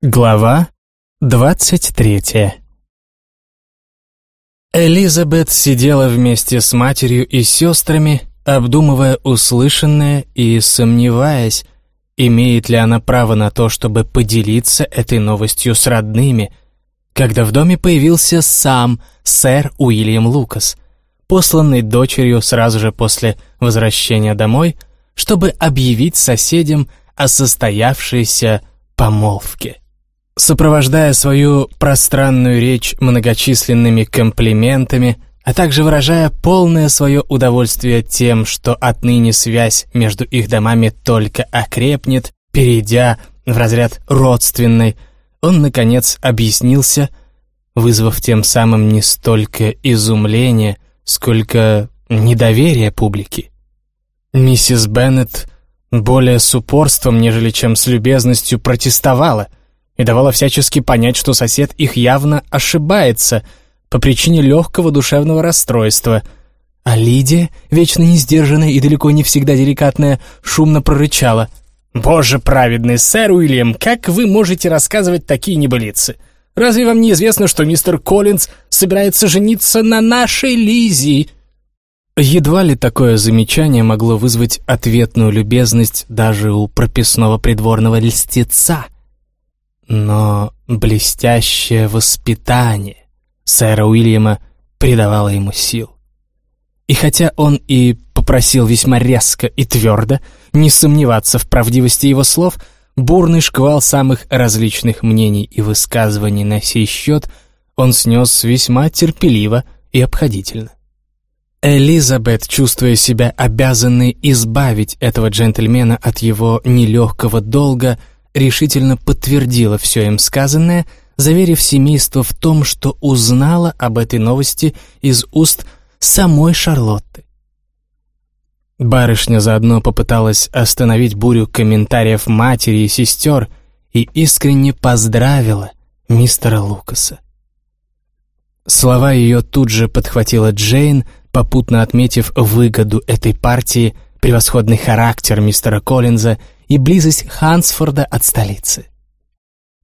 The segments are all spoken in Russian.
Глава двадцать третья Элизабет сидела вместе с матерью и сестрами, обдумывая услышанное и сомневаясь, имеет ли она право на то, чтобы поделиться этой новостью с родными, когда в доме появился сам сэр Уильям Лукас, посланный дочерью сразу же после возвращения домой, чтобы объявить соседям о состоявшейся помолвке. Сопровождая свою пространную речь многочисленными комплиментами, а также выражая полное свое удовольствие тем, что отныне связь между их домами только окрепнет, перейдя в разряд родственной, он, наконец, объяснился, вызвав тем самым не столько изумление, сколько недоверие публики. Миссис Беннет более с упорством, нежели чем с любезностью протестовала — и давала всячески понять, что сосед их явно ошибается по причине легкого душевного расстройства. А Лидия, вечно несдержанная и далеко не всегда деликатная, шумно прорычала. «Боже праведный, сэр Уильям, как вы можете рассказывать такие небылицы? Разве вам не известно, что мистер Коллинз собирается жениться на нашей Лизи?» Едва ли такое замечание могло вызвать ответную любезность даже у прописного придворного льстеца — но блестящее воспитание сэра Уильяма придавало ему сил. И хотя он и попросил весьма резко и твердо не сомневаться в правдивости его слов, бурный шквал самых различных мнений и высказываний на сей счет он снес весьма терпеливо и обходительно. Элизабет, чувствуя себя обязанной избавить этого джентльмена от его нелегкого долга, решительно подтвердила все им сказанное, заверив семейство в том, что узнала об этой новости из уст самой Шарлотты. Барышня заодно попыталась остановить бурю комментариев матери и сестер и искренне поздравила мистера Лукаса. Слова ее тут же подхватила Джейн, попутно отметив выгоду этой партии, превосходный характер мистера Коллинза и близость Хансфорда от столицы.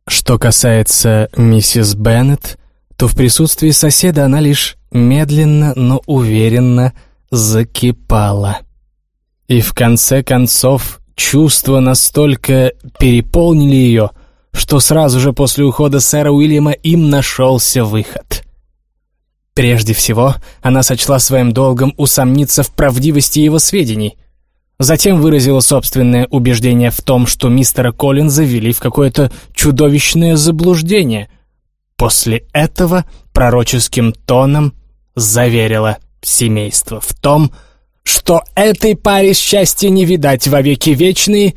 Что касается миссис Беннет, то в присутствии соседа она лишь медленно, но уверенно закипала. И в конце концов чувства настолько переполнили ее, что сразу же после ухода сэра Уильяма им нашелся выход. Прежде всего, она сочла своим долгом усомниться в правдивости его сведений, Затем выразила собственное убеждение в том, что мистера Коллинза ввели в какое-то чудовищное заблуждение. После этого пророческим тоном заверила семейство в том, что этой паре счастья не видать во веки вечные,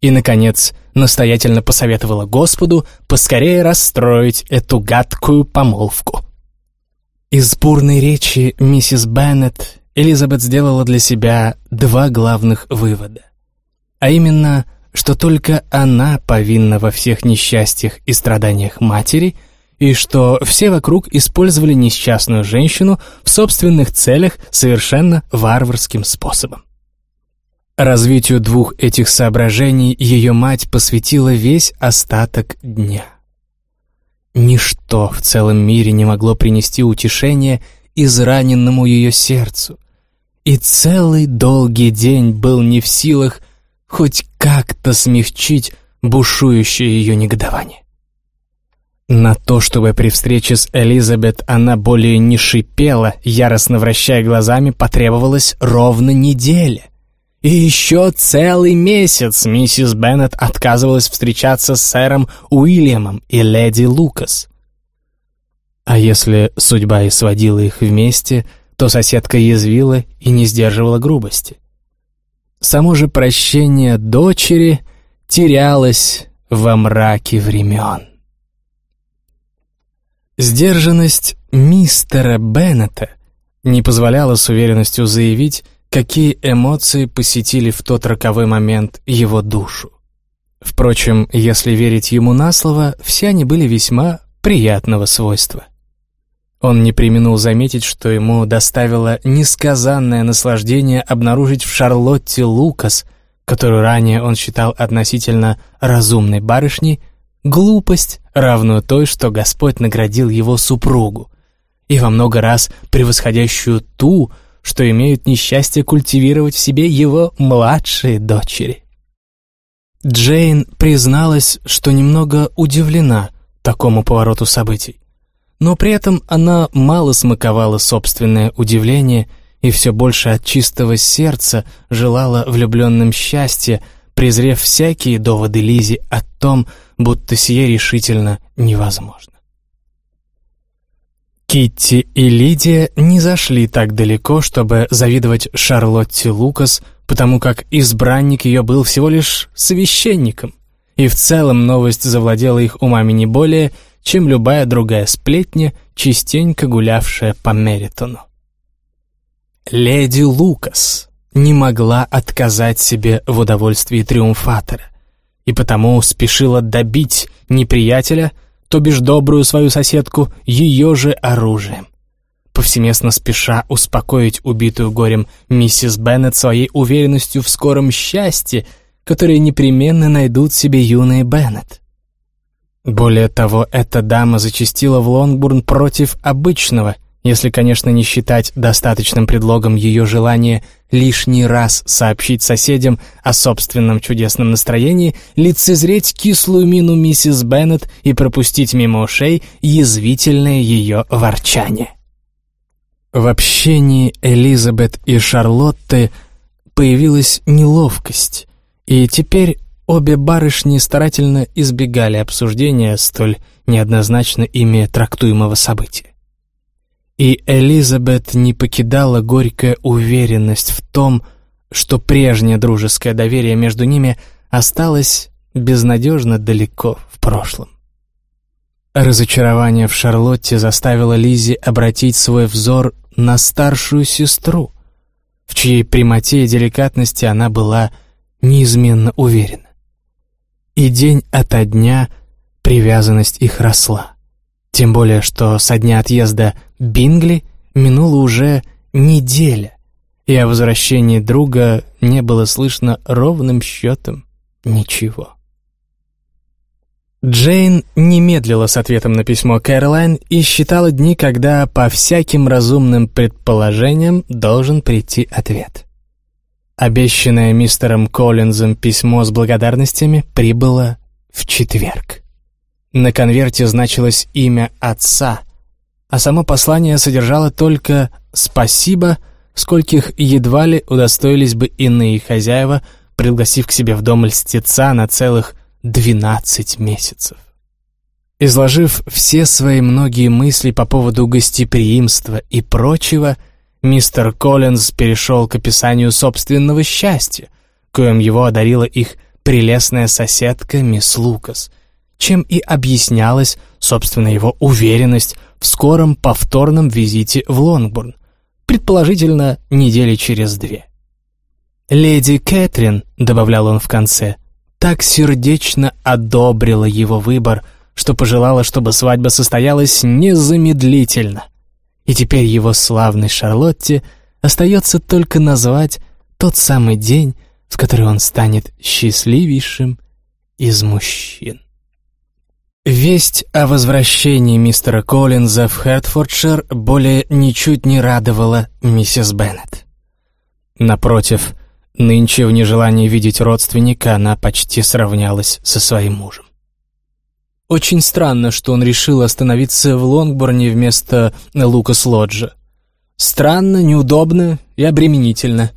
и, наконец, настоятельно посоветовала Господу поскорее расстроить эту гадкую помолвку. Из бурной речи миссис Беннет Элизабет сделала для себя два главных вывода. А именно, что только она повинна во всех несчастьях и страданиях матери, и что все вокруг использовали несчастную женщину в собственных целях совершенно варварским способом. Развитию двух этих соображений ее мать посвятила весь остаток дня. Ничто в целом мире не могло принести утешение израненному ее сердцу, и целый долгий день был не в силах хоть как-то смягчить бушующее ее негодование. На то, чтобы при встрече с Элизабет она более не шипела, яростно вращая глазами, потребовалась ровно неделя. И еще целый месяц миссис Беннет отказывалась встречаться с сэром Уильямом и леди Лукас. А если судьба и сводила их вместе — то соседка язвила и не сдерживала грубости. Само же прощение дочери терялось во мраке времен. Сдержанность мистера Беннета не позволяла с уверенностью заявить, какие эмоции посетили в тот роковой момент его душу. Впрочем, если верить ему на слово, все они были весьма приятного свойства. Он не применул заметить, что ему доставило несказанное наслаждение обнаружить в Шарлотте Лукас, которую ранее он считал относительно разумной барышней, глупость, равную той, что Господь наградил его супругу, и во много раз превосходящую ту, что имеют несчастье культивировать в себе его младшие дочери. Джейн призналась, что немного удивлена такому повороту событий. Но при этом она мало смаковала собственное удивление и все больше от чистого сердца желала влюбленным счастья, презрев всякие доводы Лизи о том, будто сие решительно невозможно. Китти и Лидия не зашли так далеко, чтобы завидовать Шарлотте Лукас, потому как избранник ее был всего лишь священником, и в целом новость завладела их умами не более, чем любая другая сплетня, частенько гулявшая по Меритону. Леди Лукас не могла отказать себе в удовольствии триумфатора, и потому спешила добить неприятеля, то бишь добрую свою соседку, ее же оружием. Повсеместно спеша успокоить убитую горем миссис Беннет своей уверенностью в скором счастье, которое непременно найдут себе юные Беннет. Более того, эта дама зачастила в Лонгбурн против обычного, если, конечно, не считать достаточным предлогом ее желание лишний раз сообщить соседям о собственном чудесном настроении, лицезреть кислую мину миссис Беннет и пропустить мимо ушей язвительное ее ворчание. В общении Элизабет и Шарлотты появилась неловкость, и теперь Обе барышни старательно избегали обсуждения столь неоднозначно ими трактуемого события. И Элизабет не покидала горькая уверенность в том, что прежнее дружеское доверие между ними осталось безнадежно далеко в прошлом. Разочарование в Шарлотте заставило Лизи обратить свой взор на старшую сестру, в чьей прямоте и деликатности она была неизменно уверена и день ото дня привязанность их росла. Тем более, что со дня отъезда Бингли минула уже неделя, и о возвращении друга не было слышно ровным счетом ничего. Джейн не медлила с ответом на письмо Кэролайн и считала дни, когда по всяким разумным предположениям должен прийти ответ. Обещанное мистером Коллинзом письмо с благодарностями прибыло в четверг. На конверте значилось имя отца, а само послание содержало только «спасибо», скольких едва ли удостоились бы иные хозяева, пригласив к себе в дом льстеца на целых двенадцать месяцев. Изложив все свои многие мысли по поводу гостеприимства и прочего, мистер Коллинз перешел к описанию собственного счастья, коим его одарила их прелестная соседка мисс Лукас, чем и объяснялась, собственно, его уверенность в скором повторном визите в Лонгбурн, предположительно, недели через две. «Леди Кэтрин», — добавлял он в конце, — так сердечно одобрила его выбор, что пожелала, чтобы свадьба состоялась незамедлительно — и теперь его славной Шарлотте остается только назвать тот самый день, в который он станет счастливейшим из мужчин. Весть о возвращении мистера Коллинза в Хэтфордшир более ничуть не радовала миссис Беннет. Напротив, нынче в нежелании видеть родственника она почти сравнялась со своим мужем. Очень странно, что он решил остановиться в Лонгборне вместо Лукас Лоджа. Странно, неудобно и обременительно.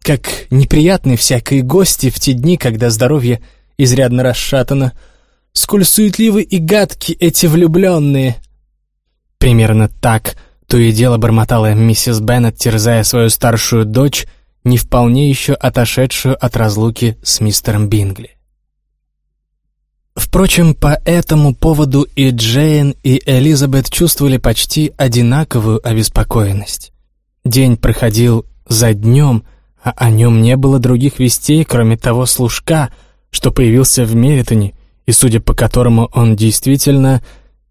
Как неприятны всякие гости в те дни, когда здоровье изрядно расшатано. Сколь суетливы и гадки эти влюбленные. Примерно так то и дело бормотала миссис Беннет, терзая свою старшую дочь, не вполне еще отошедшую от разлуки с мистером Бингли. Впрочем, по этому поводу и Джейн, и Элизабет чувствовали почти одинаковую обеспокоенность. День проходил за днем, а о нем не было других вестей, кроме того служка, что появился в Меритоне, и судя по которому он действительно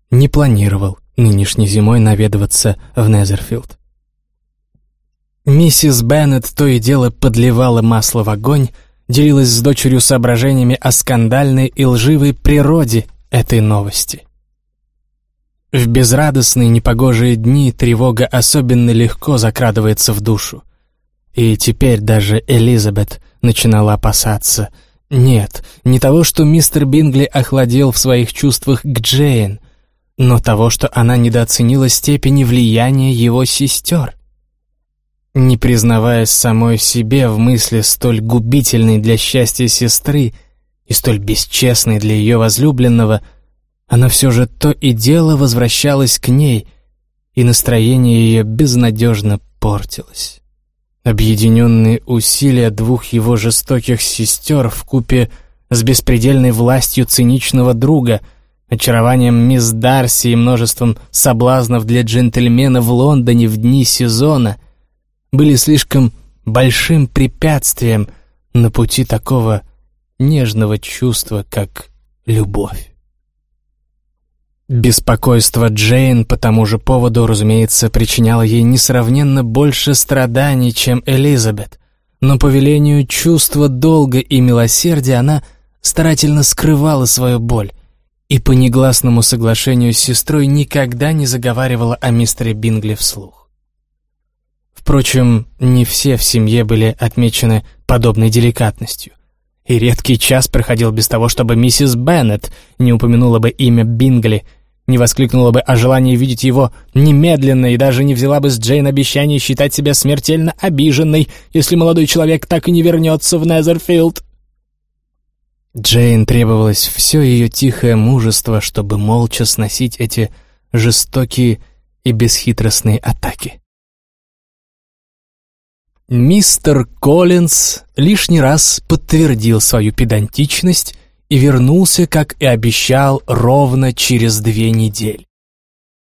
не планировал нынешней зимой наведываться в Незерфилд. Миссис Беннет то и дело подливала масло в огонь, делилась с дочерью соображениями о скандальной и лживой природе этой новости. В безрадостные непогожие дни тревога особенно легко закрадывается в душу. И теперь даже Элизабет начинала опасаться. Нет, не того, что мистер Бингли охладел в своих чувствах к Джейн, но того, что она недооценила степени влияния его сестер. Не признаваясь самой себе в мысли столь губительной для счастья сестры и столь бесчестной для ее возлюбленного – она все же то и дело возвращалась к ней, и настроение ее безнадежно портилось. Объединенные усилия двух его жестоких сестер в купе с беспредельной властью циничного друга, очарованием мисс Дарси и множеством соблазнов для джентльмена в Лондоне в дни сезона были слишком большим препятствием на пути такого нежного чувства, как любовь. Беспокойство Джейн по тому же поводу, разумеется, причиняло ей несравненно больше страданий, чем Элизабет. Но по велению чувства долга и милосердия она старательно скрывала свою боль и по негласному соглашению с сестрой никогда не заговаривала о мистере Бингли вслух. Впрочем, не все в семье были отмечены подобной деликатностью. И редкий час проходил без того, чтобы миссис Беннет не упомянула бы имя Бингли – не воскликнула бы о желании видеть его немедленно и даже не взяла бы с Джейн обещание считать себя смертельно обиженной, если молодой человек так и не вернется в Незерфилд. Джейн требовалось все ее тихое мужество, чтобы молча сносить эти жестокие и бесхитростные атаки. Мистер Коллинз лишний раз подтвердил свою педантичность и вернулся, как и обещал, ровно через две недели.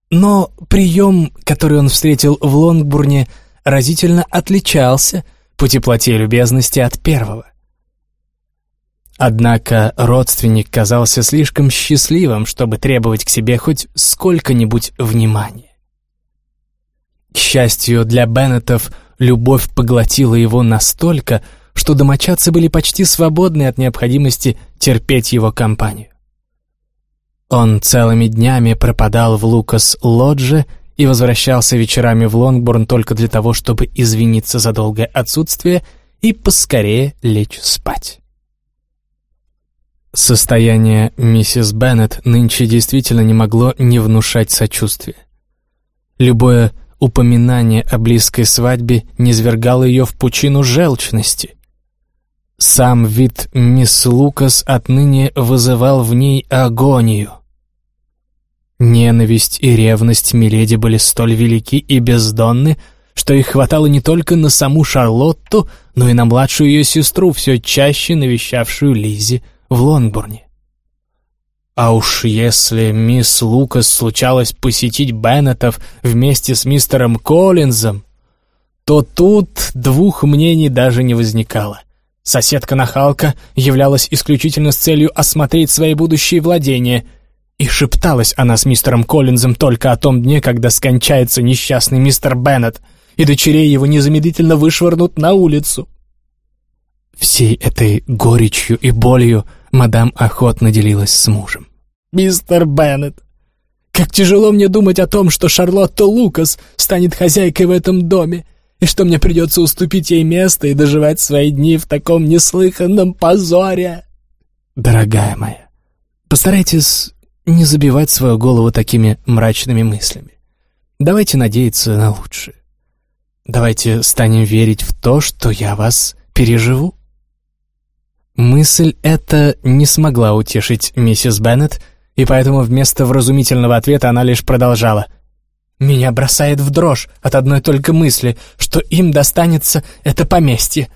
Но прием, который он встретил в Лонгбурне, разительно отличался по теплоте и любезности от первого. Однако родственник казался слишком счастливым, чтобы требовать к себе хоть сколько-нибудь внимания. К счастью для Беннетов, любовь поглотила его настолько, что домочадцы были почти свободны от необходимости терпеть его компанию. Он целыми днями пропадал в Лукас-Лодже и возвращался вечерами в Лонгборн только для того, чтобы извиниться за долгое отсутствие и поскорее лечь спать. Состояние миссис Беннет нынче действительно не могло не внушать сочувствия. Любое упоминание о близкой свадьбе низвергало ее в пучину желчности. Сам вид мисс Лукас отныне вызывал в ней агонию. Ненависть и ревность Миледи были столь велики и бездонны, что их хватало не только на саму Шарлотту, но и на младшую ее сестру, все чаще навещавшую Лизи в Лонгбурне. А уж если мисс Лукас случалось посетить Беннетов вместе с мистером Коллинзом, то тут двух мнений даже не возникало — Соседка-нахалка являлась исключительно с целью осмотреть свои будущие владения, и шепталась она с мистером Коллинзом только о том дне, когда скончается несчастный мистер Беннет, и дочерей его незамедлительно вышвырнут на улицу. Всей этой горечью и болью мадам охотно делилась с мужем. «Мистер Беннет, как тяжело мне думать о том, что Шарлотта Лукас станет хозяйкой в этом доме, и что мне придется уступить ей место и доживать свои дни в таком неслыханном позоре. Дорогая моя, постарайтесь не забивать свою голову такими мрачными мыслями. Давайте надеяться на лучшее. Давайте станем верить в то, что я вас переживу. Мысль эта не смогла утешить миссис Беннет, и поэтому вместо вразумительного ответа она лишь продолжала — меня бросает в дрожь от одной только мысли, что им достанется это поместье.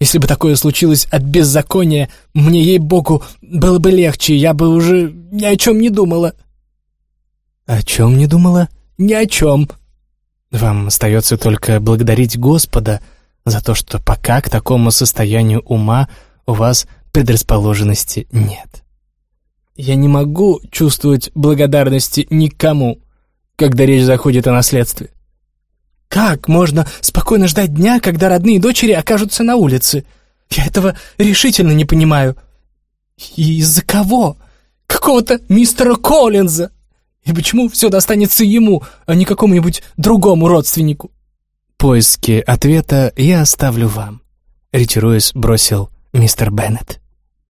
Если бы такое случилось от беззакония, мне, ей-богу, было бы легче, я бы уже ни о чем не думала». «О чем не думала?» «Ни о чем». «Вам остается только благодарить Господа за то, что пока к такому состоянию ума у вас предрасположенности нет». «Я не могу чувствовать благодарности никому», когда речь заходит о наследстве. Как можно спокойно ждать дня, когда родные дочери окажутся на улице? Я этого решительно не понимаю. И из-за кого? Какого какого-то мистера Коллинза? И почему все достанется ему, а не какому-нибудь другому родственнику? Поиски ответа я оставлю вам. Ретируясь, бросил мистер Беннет.